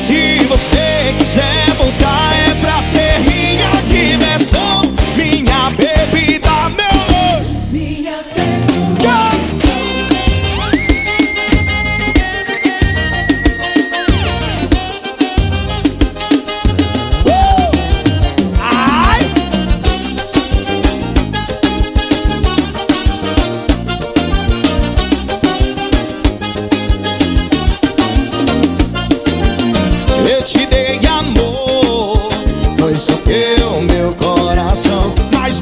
Se você quiser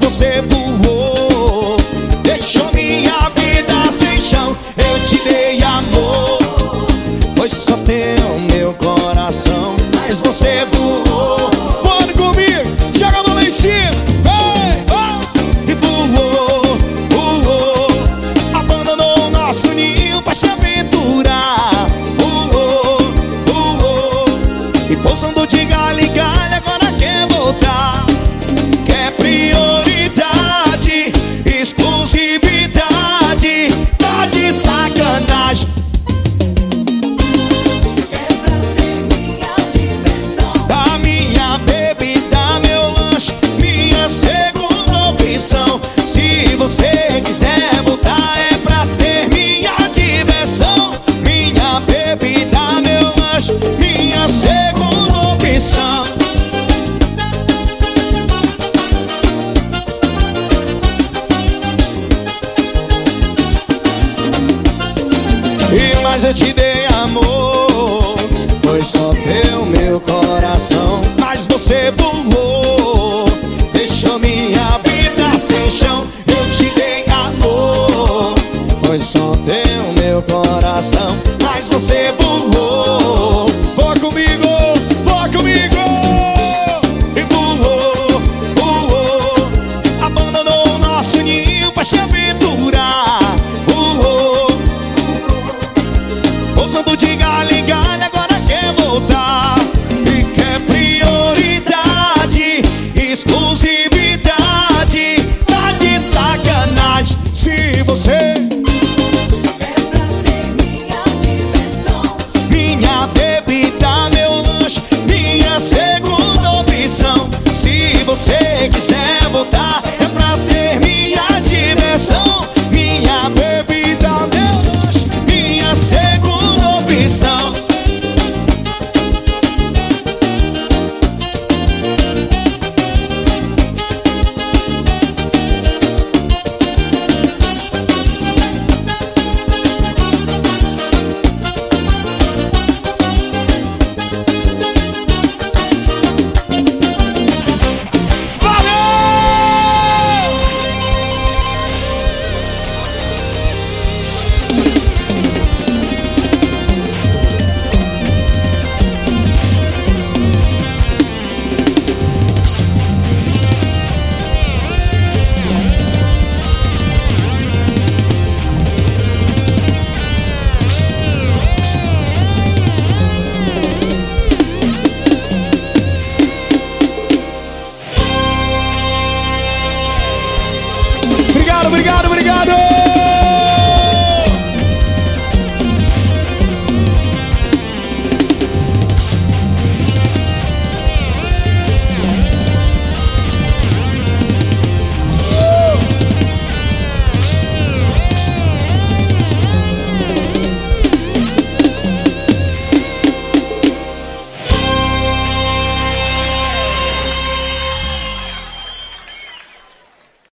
você voou, deixou minha vida sem chão. Eu te dei amor, foi só teu meu coração, mas você voou. Pode comigo, joga a mão em cima, e voou, voou, abandonou nosso ninho pra se aventurar. Voou, voou, e pousando você quiser voltar, é pra ser minha diversão. Minha bebida, meu lanche, minha segunda opção. E mais eu te dei amor Foi só teu meu coração Mas você voou Deixou minha vida sem chão